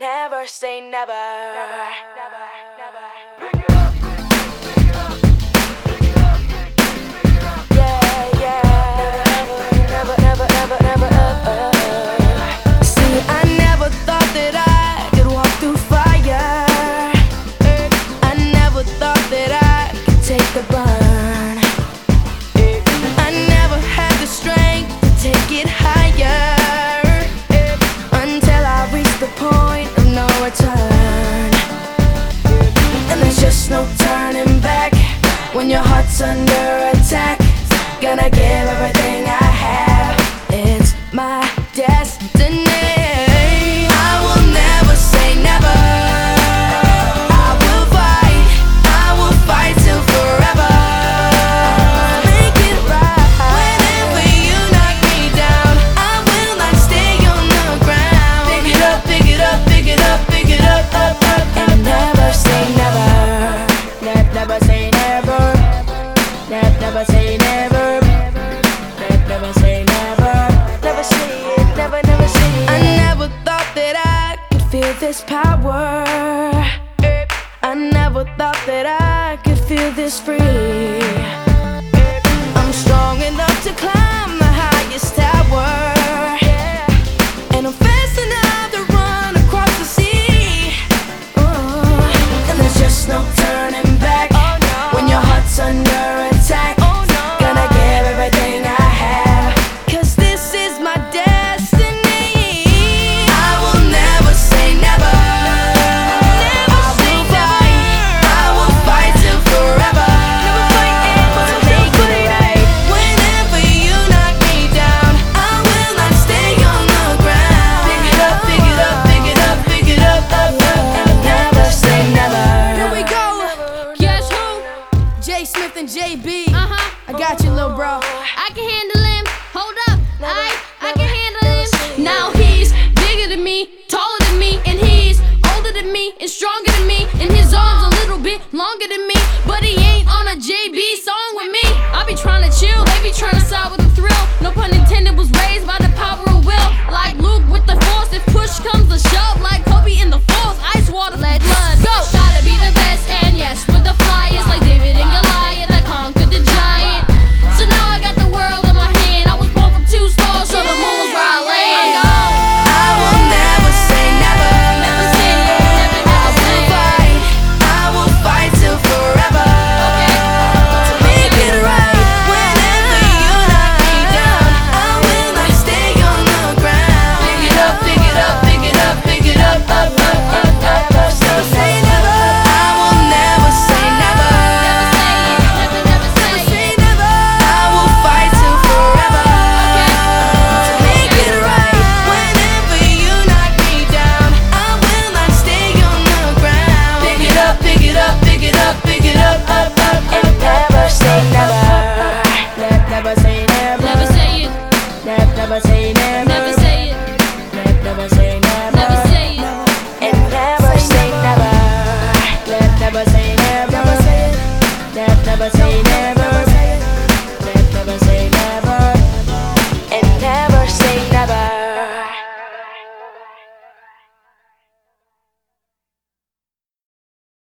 Never say never. never, never, never. When your heart's under attack. Gonna give everything I this power. I never thought that I could feel this free. I can handle him. Hold up, I I can handle him. Now he's bigger than me, taller than me, and he's older than me and stronger than me. And his arms a little bit longer than me, but he ain't on a JB song with me. I be trying to chill, they be trying to side with. that never say never